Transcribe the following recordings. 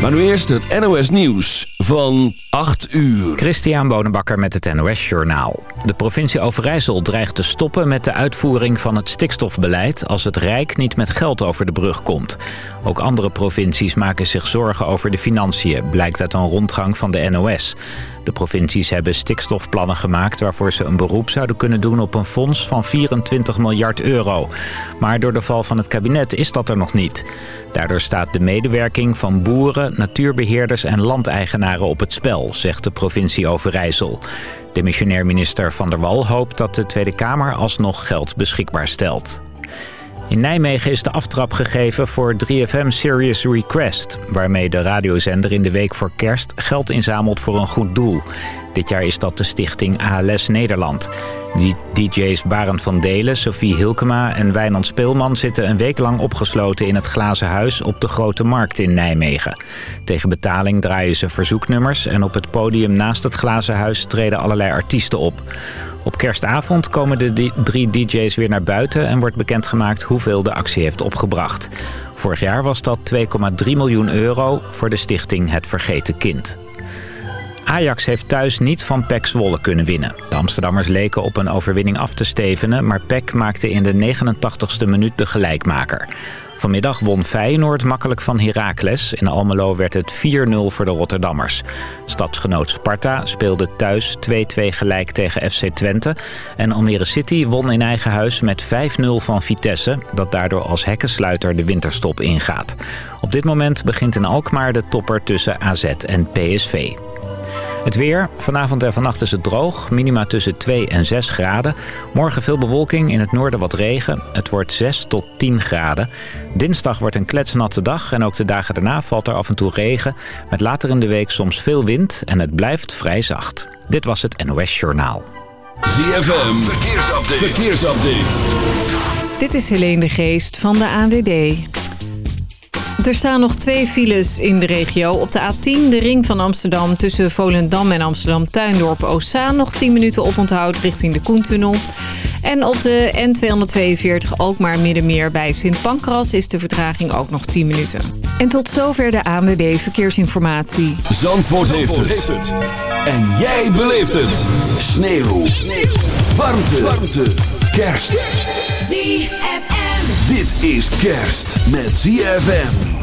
Maar nu eerst het NOS Nieuws van 8 uur. Christian Bonenbakker met het NOS Journaal. De provincie Overijssel dreigt te stoppen met de uitvoering van het stikstofbeleid... als het Rijk niet met geld over de brug komt. Ook andere provincies maken zich zorgen over de financiën... blijkt uit een rondgang van de NOS. De provincies hebben stikstofplannen gemaakt... waarvoor ze een beroep zouden kunnen doen op een fonds van 24 miljard euro. Maar door de val van het kabinet is dat er nog niet. Daardoor staat de medewerking van boeren, natuurbeheerders en landeigenaren op het spel... zegt de provincie Overijssel. De missionair minister Van der Wal hoopt dat de Tweede Kamer alsnog geld beschikbaar stelt. In Nijmegen is de aftrap gegeven voor 3FM Serious Request... waarmee de radiozender in de week voor kerst geld inzamelt voor een goed doel. Dit jaar is dat de stichting ALS Nederland. Die DJ's Barend van Delen, Sophie Hilkema en Wijnand Speelman... zitten een week lang opgesloten in het Glazen Huis op de Grote Markt in Nijmegen. Tegen betaling draaien ze verzoeknummers... en op het podium naast het Glazen Huis treden allerlei artiesten op... Op kerstavond komen de drie DJ's weer naar buiten en wordt bekendgemaakt hoeveel de actie heeft opgebracht. Vorig jaar was dat 2,3 miljoen euro voor de stichting Het Vergeten Kind. Ajax heeft thuis niet van PEC Zwolle kunnen winnen. De Amsterdammers leken op een overwinning af te stevenen... maar PEC maakte in de 89ste minuut de gelijkmaker. Vanmiddag won Feyenoord makkelijk van Heracles. In Almelo werd het 4-0 voor de Rotterdammers. Stadsgenoot Sparta speelde thuis 2-2 gelijk tegen FC Twente. En Almere City won in eigen huis met 5-0 van Vitesse... dat daardoor als hekkensluiter de winterstop ingaat. Op dit moment begint in Alkmaar de topper tussen AZ en PSV. Het weer. Vanavond en vannacht is het droog. Minima tussen 2 en 6 graden. Morgen veel bewolking. In het noorden wat regen. Het wordt 6 tot 10 graden. Dinsdag wordt een kletsnatte dag. En ook de dagen daarna valt er af en toe regen. Met later in de week soms veel wind. En het blijft vrij zacht. Dit was het NOS Journaal. ZFM. Verkeersupdate. Verkeersupdate. Dit is Helene de Geest van de ANWB. Er staan nog twee files in de regio. Op de A10, de ring van Amsterdam tussen Volendam en Amsterdam-Tuindorp-Ossaan... nog 10 minuten oponthoud richting de Koentunnel. En op de N242 Alkmaar Middenmeer bij Sint Pancras... is de vertraging ook nog 10 minuten. En tot zover de ANWB Verkeersinformatie. Zandvoort, heeft, het. En jij beleeft het. Sneeuw. Sneeuw. Warmte. Warmte. Kerst. ZFM. Dit is kerst met ZFM.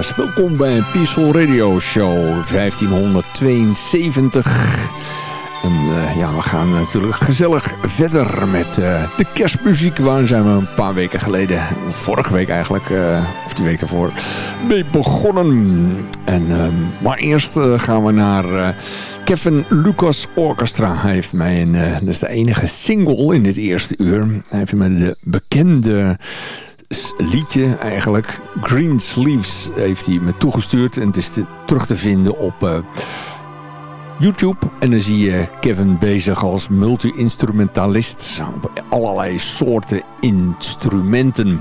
Welkom bij Peaceful Radio Show 1572. En uh, ja, we gaan natuurlijk gezellig verder met uh, de kerstmuziek. Waar zijn we een paar weken geleden, vorige week eigenlijk, uh, of die week daarvoor, mee begonnen. En, maar eerst gaan we naar Kevin Lucas Orchestra. Hij heeft mij een, dat is de enige single in dit eerste uur. Hij heeft mij de bekende liedje eigenlijk. Green Sleeves heeft hij me toegestuurd. En het is te, terug te vinden op uh, YouTube. En dan zie je Kevin bezig als multi-instrumentalist. Op allerlei soorten instrumenten.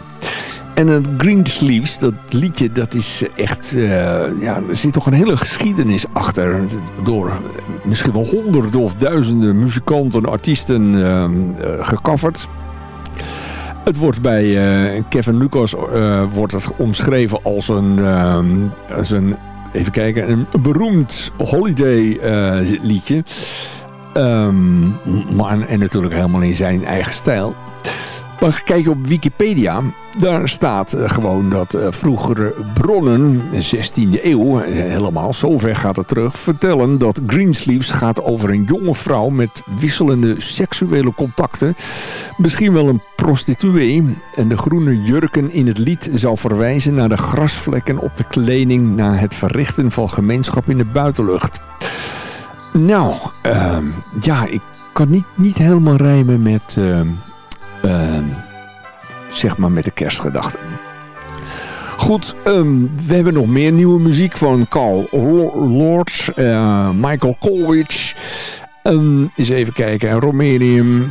En het Green Sleeves, dat liedje, dat is echt... Uh, ja, er zit toch een hele geschiedenis achter. Door misschien wel honderden of duizenden muzikanten en artiesten gecoverd. Het wordt bij uh, Kevin Lucas uh, wordt het omschreven als een, uh, als een, even kijken, een beroemd holiday liedje. Um, maar, en natuurlijk helemaal in zijn eigen stijl. Maar kijken op Wikipedia, daar staat eh, gewoon dat uh, vroegere bronnen, 16e eeuw, helemaal, zover gaat het terug, vertellen dat Greensleeves gaat over een jonge vrouw met wisselende seksuele contacten. Misschien wel een prostituee. En de groene jurken in het lied zou verwijzen naar de grasvlekken op de kleding na het verrichten van gemeenschap in de buitenlucht. Nou, uh, ja, ik kan niet, niet helemaal rijmen met, uh, zeg maar met de kerstgedachte. Goed, um, we hebben nog meer nieuwe muziek van Carl Lords, uh, Michael Colwich. Um, eens even kijken. Romanium,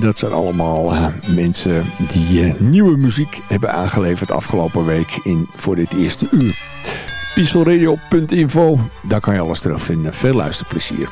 dat zijn allemaal uh, mensen die uh, nieuwe muziek hebben aangeleverd afgelopen week in, voor dit eerste uur. Peacefulradio.info, daar kan je alles terugvinden. Veel luisterplezier.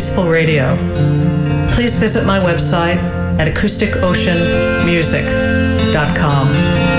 Peaceful Radio. Please visit my website at acousticoceanmusic.com.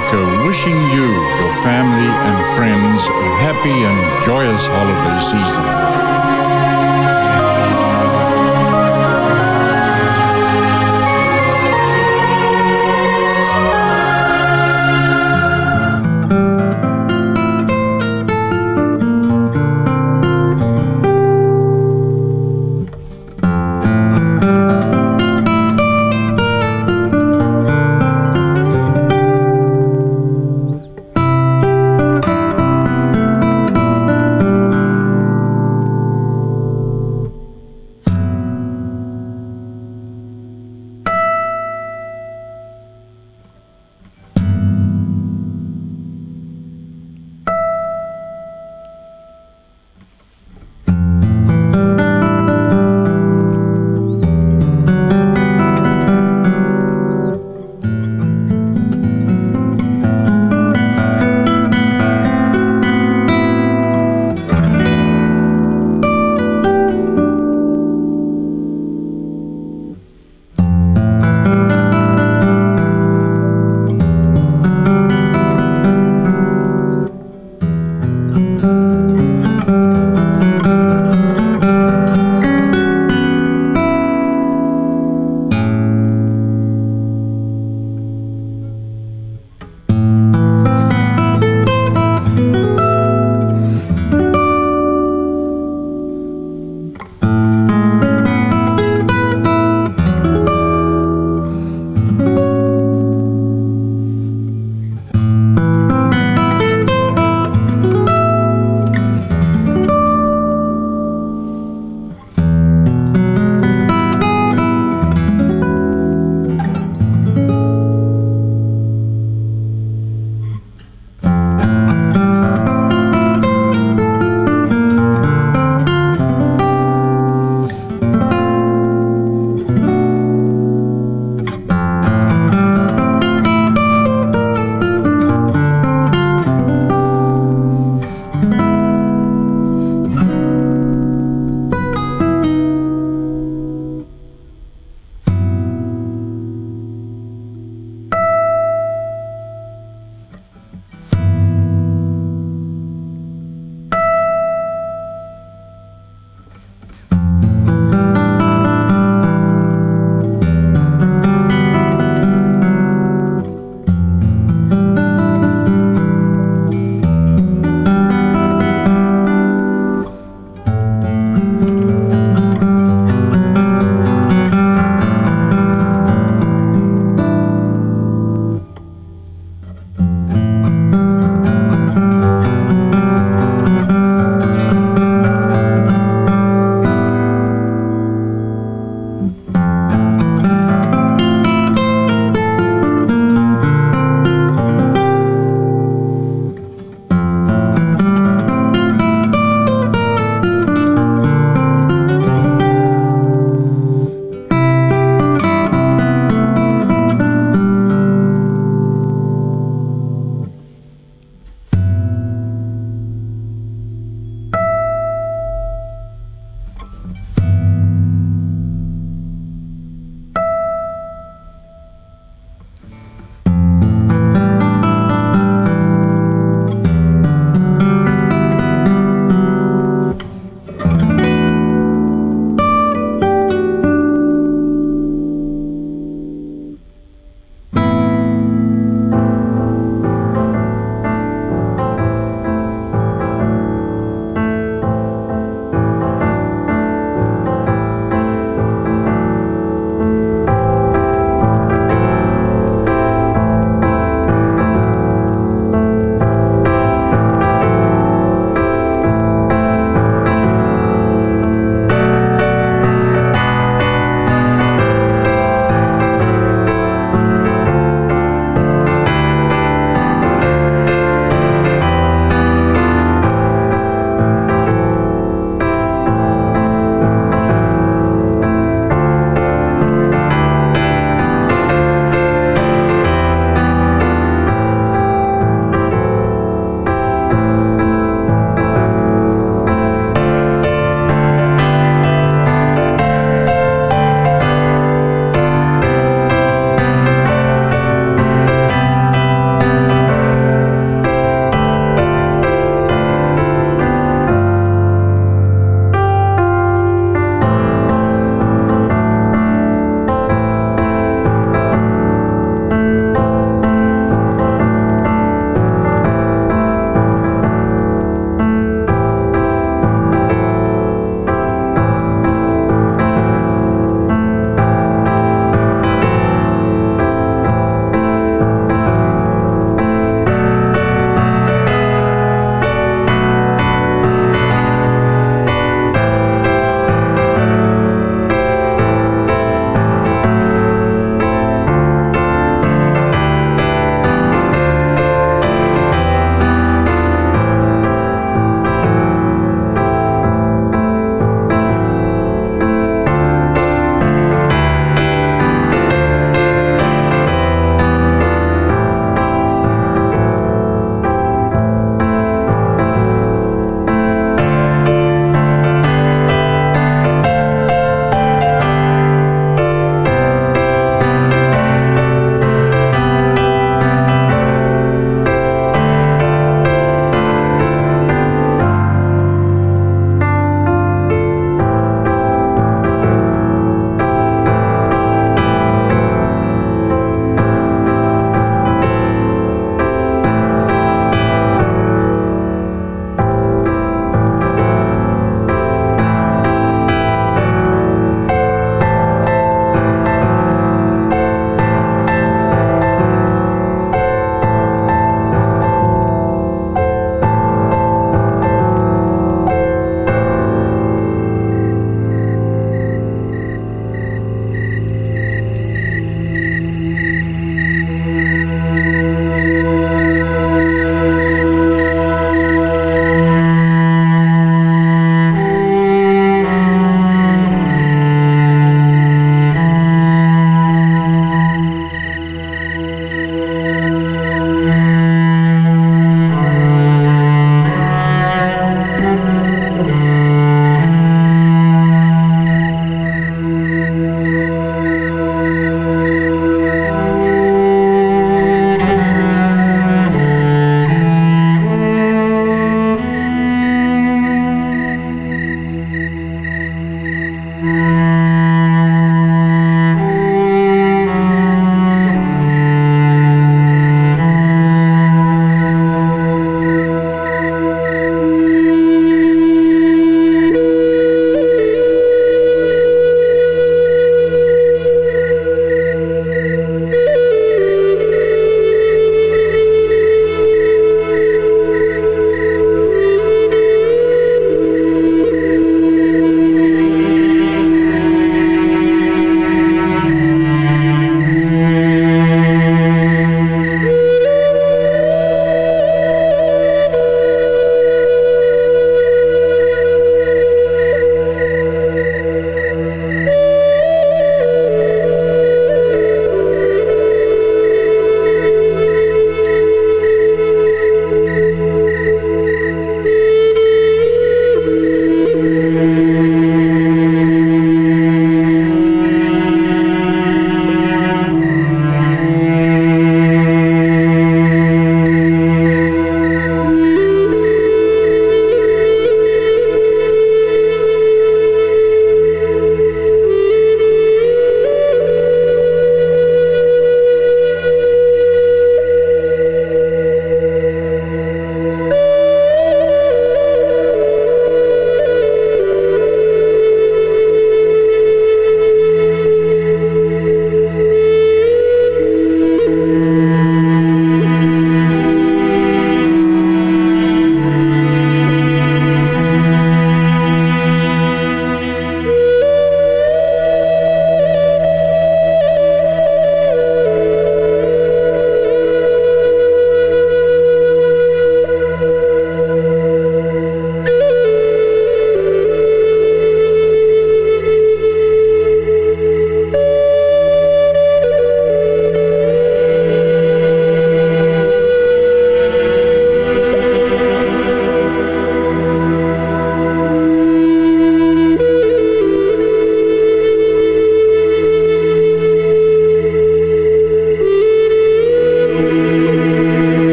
Becker wishing you, your family and friends a happy and joyous holiday season.